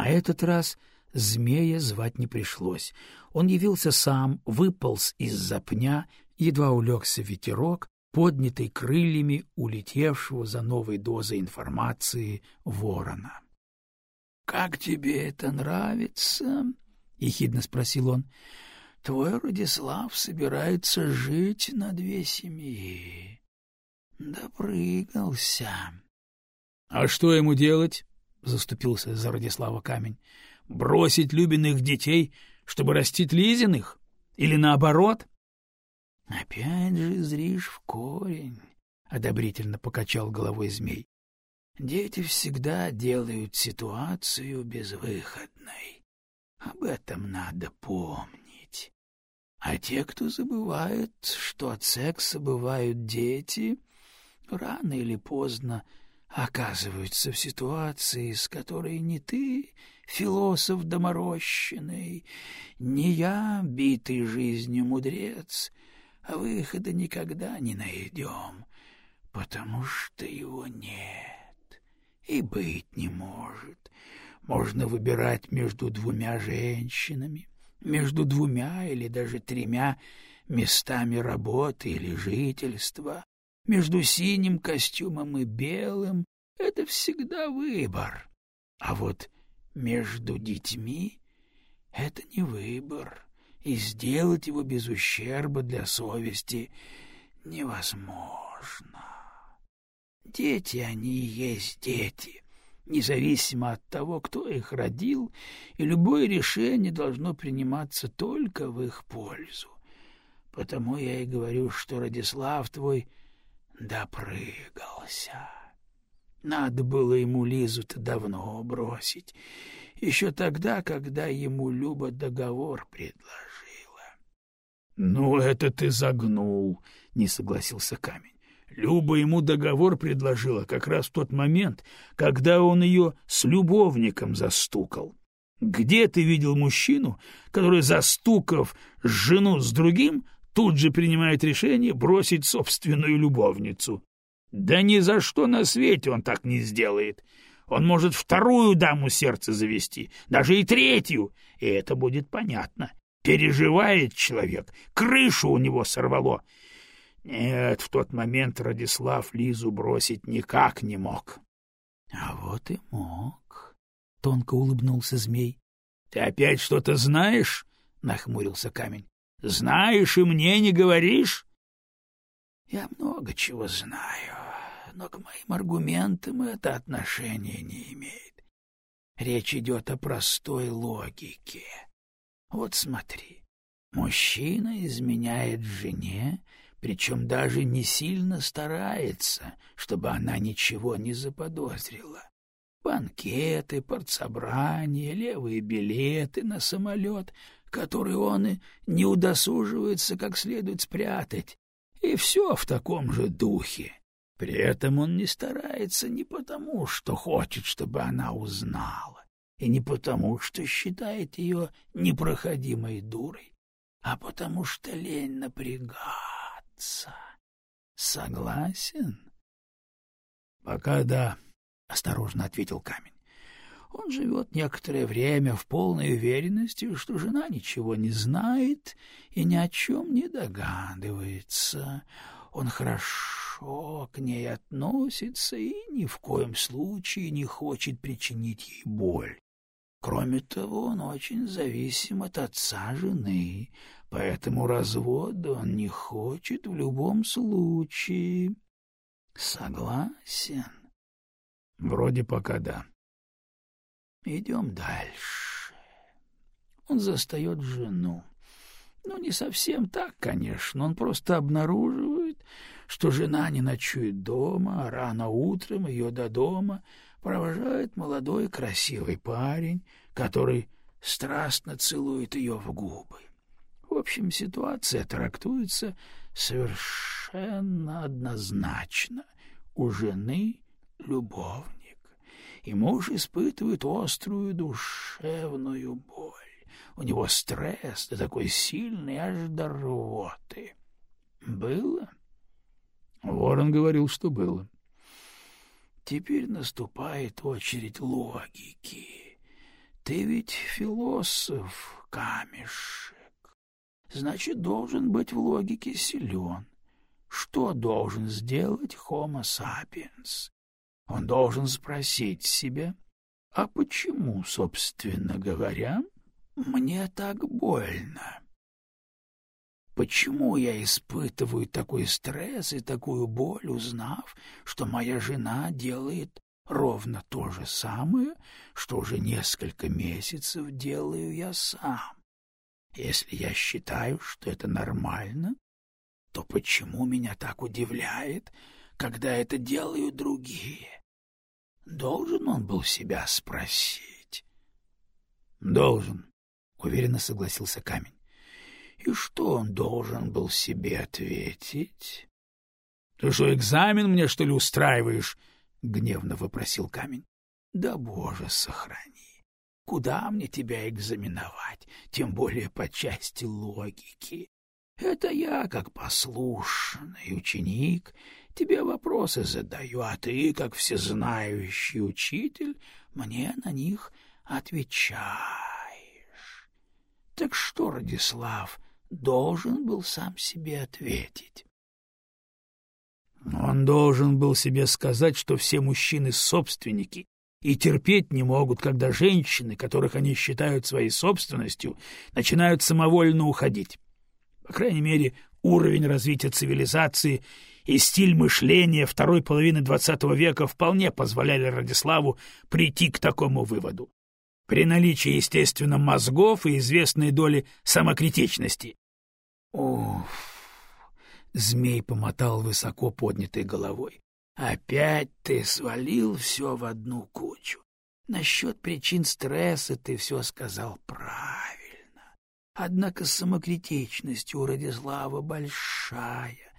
На этот раз змея звать не пришлось. Он явился сам, выполз из-за пня, едва улегся ветерок, поднятый крыльями улетевшего за новой дозой информации ворона. — Как тебе это нравится? — ехидно спросил он. — Твой Радислав собирается жить на две семьи. Допрыгался. — А что ему делать? — заступился за Радислава камень. — Бросить любимых детей, чтобы растить Лизиных? Или наоборот? — Опять же зришь в корень, — одобрительно покачал головой змей. — Дети всегда делают ситуацию безвыходной. Об этом надо помнить. А те, кто забывает, что от секса бывают дети, рано или поздно оказываются в ситуации, с которой не ты, философ доморощенный, не я, битый жизнью мудрец, а выхода никогда не найдем, потому что его нет и быть не может. Можно выбирать между двумя женщинами, между двумя или даже тремя местами работы или жительства, между синим костюмом и белым — это всегда выбор. А вот между детьми — это не выбор, и сделать его без ущерба для совести невозможно. Дети они и есть дети, независимо от того, кто их родил, и любое решение должно приниматься только в их пользу. Потому я и говорю, что Радислав твой — допрыгался. Надо было ему Лизу-то давно бросить, еще тогда, когда ему Люба договор предложила. — Ну, это ты загнул, — не согласился камень. Люба ему договор предложила как раз в тот момент, когда он ее с любовником застукал. Где ты видел мужчину, который, застукав жену с другим, тут же принимает решение бросить собственную любовницу. Да ни за что на свете он так не сделает. Он может вторую даму сердца завести, даже и третью, и это будет понятно. Переживает человек, крышу у него сорвало. Нет, в тот момент Радислав Лизу бросить никак не мог. — А вот и мог, — тонко улыбнулся змей. — Ты опять что-то знаешь? — нахмурился камень. Знаешь и мне не говоришь? Я много чего знаю, но к моим аргументам это отношения не имеет. Речь идет о простой логике. Вот смотри, мужчина изменяет жене, причем даже не сильно старается, чтобы она ничего не заподозрила. Банкеты, партсобрания, левые билеты на самолет который он не удосуживается как следует спрятать, и все в таком же духе. При этом он не старается не потому, что хочет, чтобы она узнала, и не потому, что считает ее непроходимой дурой, а потому что лень напрягаться. Согласен? — Пока да, — осторожно ответил камень. Он живет некоторое время в полной уверенности, что жена ничего не знает и ни о чем не догадывается. Он хорошо к ней относится и ни в коем случае не хочет причинить ей боль. Кроме того, он очень зависим от отца жены, поэтому развода он не хочет в любом случае. Согласен? Вроде пока да. Идем дальше. Он застает жену. Ну, не совсем так, конечно. Он просто обнаруживает, что жена не ночует дома, а рано утром ее до дома провожает молодой красивый парень, который страстно целует ее в губы. В общем, ситуация трактуется совершенно однозначно. У жены любовь и муж испытывает острую душевную боль. У него стресс, да такой сильный, аж до рвоты. Было? Ворон говорил, что было. Теперь наступает очередь логики. Ты ведь философ, камешек. Значит, должен быть в логике силен. Что должен сделать Homo sapiens? Он должен спросить себя, а почему, собственно говоря, мне так больно? Почему я испытываю такой стресс и такую боль, узнав, что моя жена делает ровно то же самое, что уже несколько месяцев делаю я сам? Если я считаю, что это нормально, то почему меня так удивляет, когда это делают другие? Должен он был себя спросить. — Должен, — уверенно согласился камень. И что он должен был себе ответить? — Ты что, экзамен мне, что ли, устраиваешь? — гневно вопросил камень. — Да, Боже, сохрани! Куда мне тебя экзаменовать, тем более по части логики? Это я, как послушный ученик, тебе вопросы задаю, а ты, как всезнающий учитель, мне на них отвечаешь. Так что, Радислав, должен был сам себе ответить? Он должен был себе сказать, что все мужчины — собственники, и терпеть не могут, когда женщины, которых они считают своей собственностью, начинают самовольно уходить. По крайней мере, уровень развития цивилизации и стиль мышления второй половины XX века вполне позволяли Радиславу прийти к такому выводу. При наличии, естественно, мозгов и известной доли самокритичности. Уф! Змей помотал высоко поднятой головой. Опять ты свалил все в одну кучу. Насчет причин стресса ты все сказал правильно. Однако самокритичность у Радислава большая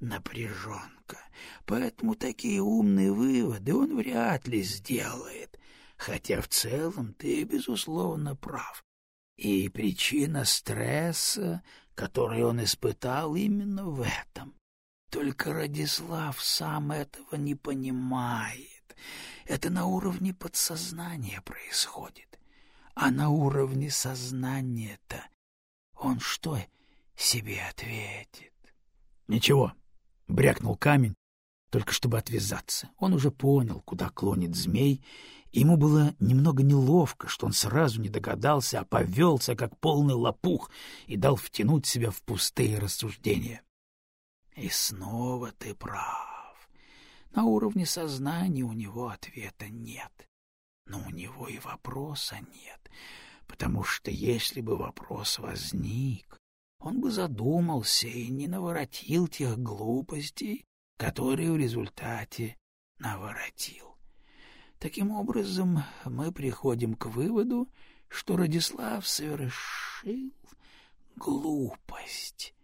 напряженка, поэтому такие умные выводы он вряд ли сделает, хотя в целом ты, безусловно, прав. И причина стресса который он испытал именно в этом. Только Радислав сам этого не понимает. Это на уровне подсознания происходит. А на уровне сознания-то он что себе ответит? — Ничего, — брякнул камень, только чтобы отвязаться. Он уже понял, куда клонит змей, Ему было немного неловко, что он сразу не догадался, а повелся, как полный лопух, и дал втянуть себя в пустые рассуждения. И снова ты прав. На уровне сознания у него ответа нет. Но у него и вопроса нет, потому что если бы вопрос возник, он бы задумался и не наворотил тех глупостей, которые в результате наворотил. Таким образом, мы приходим к выводу, что Радислав совершил глупость,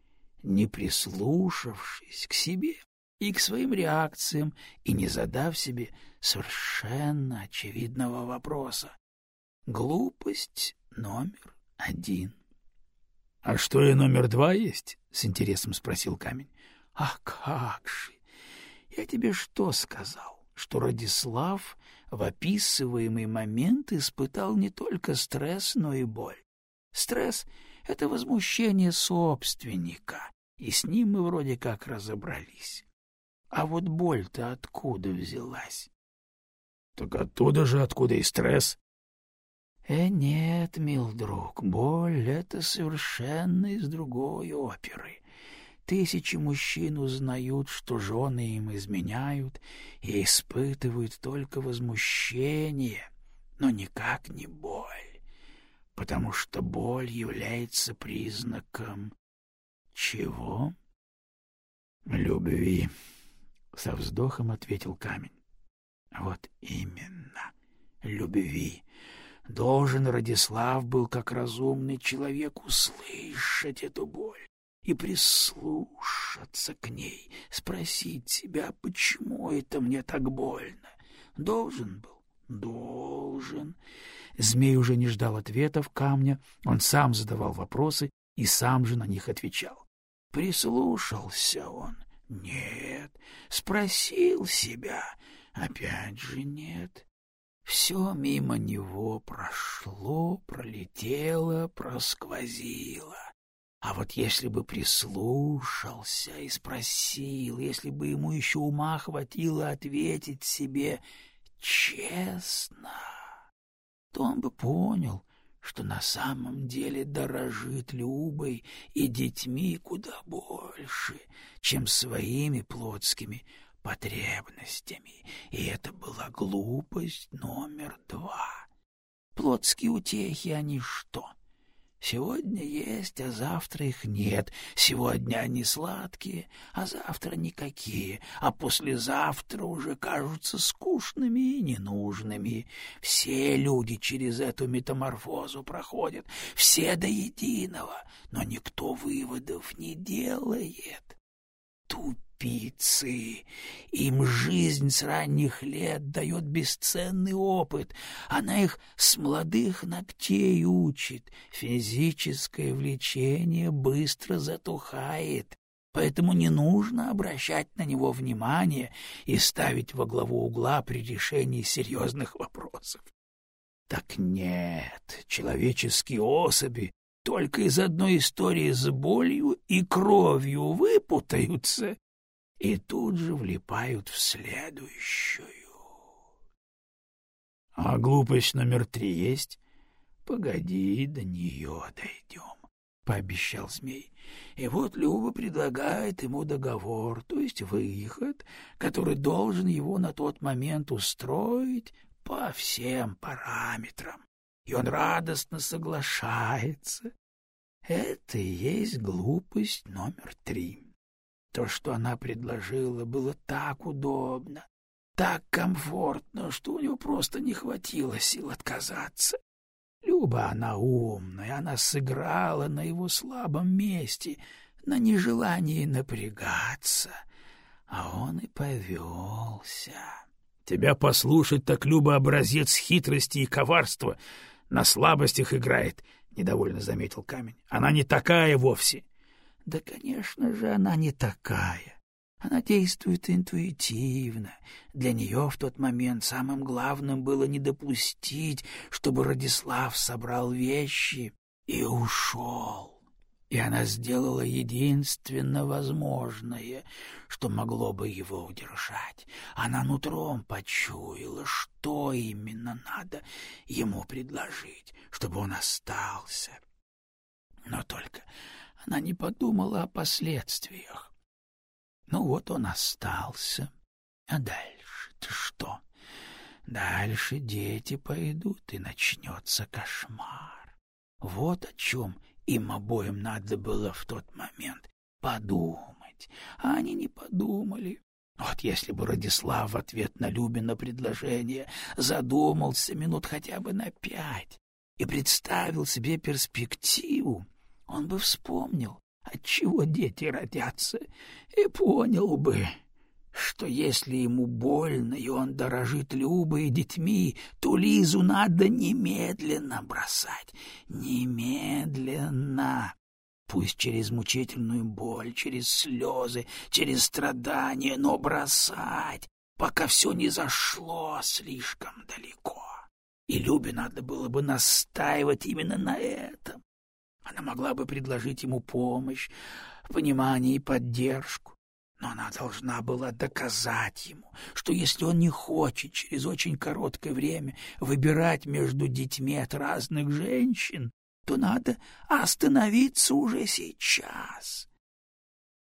не прислушавшись к себе и к своим реакциям и не задав себе совершенно очевидного вопроса. Глупость номер один. — А что и номер два есть? — с интересом спросил камень. — А как же! Я тебе что сказал? Что Радислав в описываемый момент испытал не только стресс, но и боль. Стресс — это возмущение собственника, и с ним мы вроде как разобрались. А вот боль-то откуда взялась? — Так оттуда же, откуда и стресс. — Э, нет, мил друг, боль — это совершенно из другой оперы. Тысячи мужчин узнают, что жены им изменяют, и испытывают только возмущение, но никак не боль, потому что боль является признаком чего? Любви, — со вздохом ответил камень. Вот именно, любви. Должен Радислав был, как разумный человек, услышать эту боль и прислушаться к ней, спросить себя, почему это мне так больно. Должен был? Должен. Змей уже не ждал ответов камня, он сам задавал вопросы и сам же на них отвечал. Прислушался он? Нет. Спросил себя? Опять же нет. Все мимо него прошло, пролетело, просквозило. А вот если бы прислушался и спросил, если бы ему еще ума хватило ответить себе честно, то он бы понял, что на самом деле дорожит Любой и детьми куда больше, чем своими плотскими потребностями, и это была глупость номер два. Плотские утехи они что? Сегодня есть, а завтра их нет. Сегодня они сладкие, а завтра никакие, а послезавтра уже кажутся скучными и ненужными. Все люди через эту метаморфозу проходят, все до единого, но никто выводов не делает. Тут пицы. Им жизнь с ранних лет дает бесценный опыт. Она их с молодых ногтей учит. Физическое влечение быстро затухает. Поэтому не нужно обращать на него внимание и ставить во главу угла при решении серьезных вопросов. Так нет, человеческие особи только из одной истории с болью и кровью выпутаются и тут же влипают в следующую. — А глупость номер три есть? — Погоди, до нее дойдем, — пообещал змей. И вот Люба предлагает ему договор, то есть выход, который должен его на тот момент устроить по всем параметрам. И он радостно соглашается. Это и есть глупость номер три. То, что она предложила, было так удобно, так комфортно, что у него просто не хватило сил отказаться. Люба она умная, она сыграла на его слабом месте, на нежелании напрягаться, а он и повелся. Тебя послушать так Люба образец хитрости и коварства, на слабостях играет, — недовольно заметил камень. — Она не такая вовсе. — да, конечно же, она не такая. Она действует интуитивно. Для нее в тот момент самым главным было не допустить, чтобы Радислав собрал вещи и ушел. И она сделала единственно возможное, что могло бы его удержать. Она нутром почуяла, что именно надо ему предложить, чтобы он остался. Но только она не подумала о последствиях. Ну вот он остался. А дальше-то что? Дальше дети пойдут, и начнется кошмар. Вот о чем им обоим надо было в тот момент подумать. А они не подумали. Вот если бы Радислав в ответ на Любина предложение задумался минут хотя бы на пять и представил себе перспективу, он бы вспомнил, отчего дети родятся, и понял бы, что если ему больно, и он дорожит Любой детьми, то Лизу надо немедленно бросать. Немедленно. Пусть через мучительную боль, через слезы, через страдания, но бросать, пока все не зашло слишком далеко. И Любе надо было бы настаивать именно на этом. Она могла бы предложить ему помощь, понимание и поддержку. Но она должна была доказать ему, что если он не хочет через очень короткое время выбирать между детьми от разных женщин, то надо остановиться уже сейчас.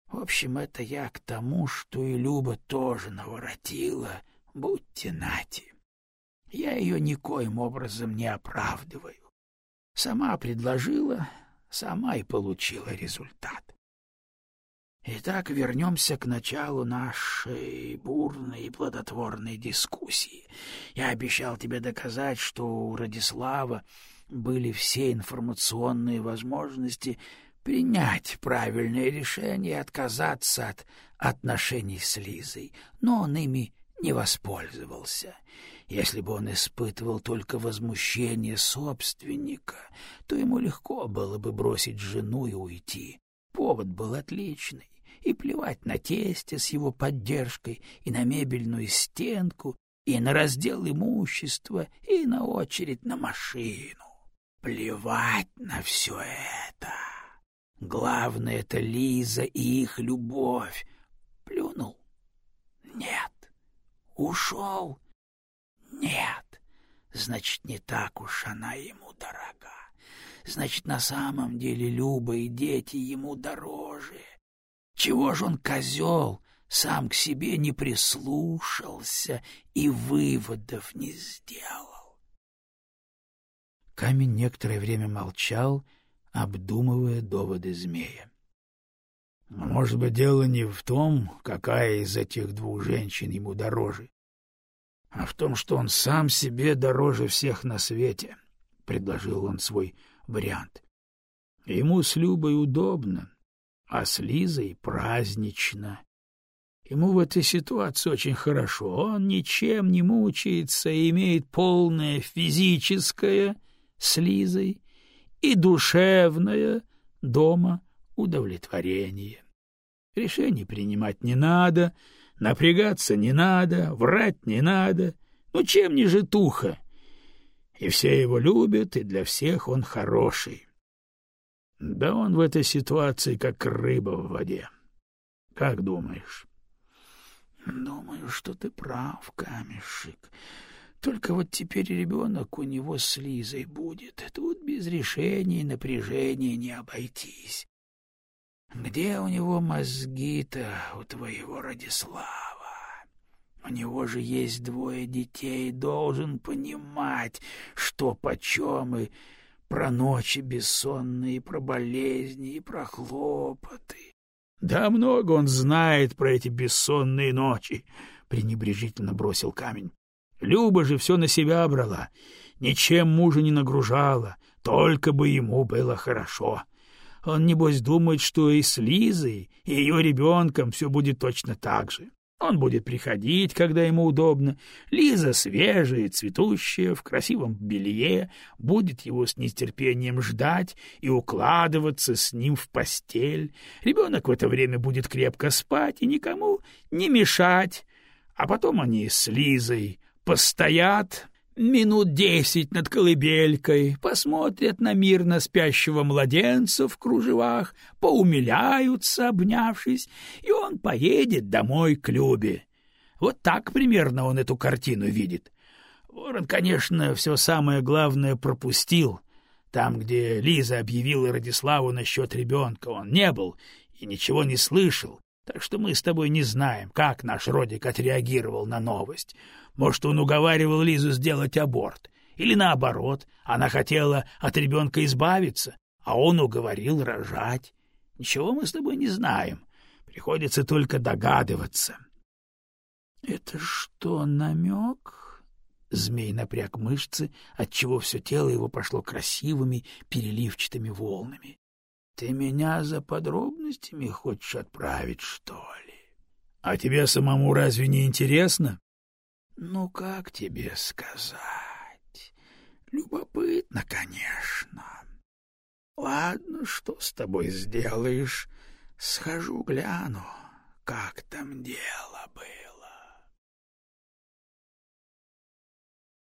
В общем, это я к тому, что и Люба тоже наворотила, будьте нати. Я ее никоим образом не оправдываю. Сама предложила, сама и получила результат. Итак, вернемся к началу нашей бурной и плодотворной дискуссии. Я обещал тебе доказать, что у Радислава были все информационные возможности принять правильное решение и отказаться от отношений с Лизой, но он ими не воспользовался. Если бы он испытывал только возмущение собственника, то ему легко было бы бросить жену и уйти. Повод был отличный, и плевать на тестя с его поддержкой, и на мебельную стенку, и на раздел имущества, и на очередь на машину. Плевать на все это. Главное — это Лиза и их любовь. Плюнул? Нет. Ушел? Нет. Значит, не так уж она ему дорога. Значит, на самом деле Люба и дети ему дороже. Чего ж он, козел, сам к себе не прислушался и выводов не сделал? Камень некоторое время молчал, обдумывая доводы змея. Может быть, дело не в том, какая из этих двух женщин ему дороже, а в том, что он сам себе дороже всех на свете, — предложил он свой вариант. Ему с Любой удобно, а с Лизой празднично. Ему в этой ситуации очень хорошо, он ничем не мучается и имеет полное физическое с Лизой и душевное дома удовлетворение. Решений принимать не надо, напрягаться не надо, врать не надо. Ну, чем не житуха? И все его любят, и для всех он хороший. Да он в этой ситуации как рыба в воде. Как думаешь? Думаю, что ты прав, камешек. Только вот теперь ребенок у него с Лизой будет. Тут без решения и напряжения не обойтись. Где у него мозги-то, у твоего Радислава? У него же есть двое детей, должен понимать, что почем, и про ночи бессонные, про болезни, и про хлопоты. Да много он знает про эти бессонные ночи, — пренебрежительно бросил камень. Люба же все на себя брала, ничем мужа не нагружала, только бы ему было хорошо. Он, небось, думает, что и с Лизой, и ее ребенком все будет точно так же. Он будет приходить, когда ему удобно. Лиза свежая, цветущая, в красивом белье, будет его с нетерпением ждать и укладываться с ним в постель. Ребенок в это время будет крепко спать и никому не мешать. А потом они с Лизой постоят минут десять над колыбелькой, посмотрят на мирно спящего младенца в кружевах, поумиляются, обнявшись, и он поедет домой к Любе. Вот так примерно он эту картину видит. Ворон, конечно, все самое главное пропустил. Там, где Лиза объявила Радиславу насчет ребенка, он не был и ничего не слышал, так что мы с тобой не знаем, как наш Родик отреагировал на новость. Может, он уговаривал Лизу сделать аборт. Или наоборот, она хотела от ребенка избавиться, а он уговорил рожать. Ничего мы с тобой не знаем. Приходится только догадываться. — Это что, намек? Змей напряг мышцы, отчего все тело его пошло красивыми переливчатыми волнами. — Ты меня за подробностями хочешь отправить, что ли? — А тебе самому разве не интересно? Ну, как тебе сказать? Любопытно, конечно. Ладно, что с тобой сделаешь? Схожу гляну, как там дело было.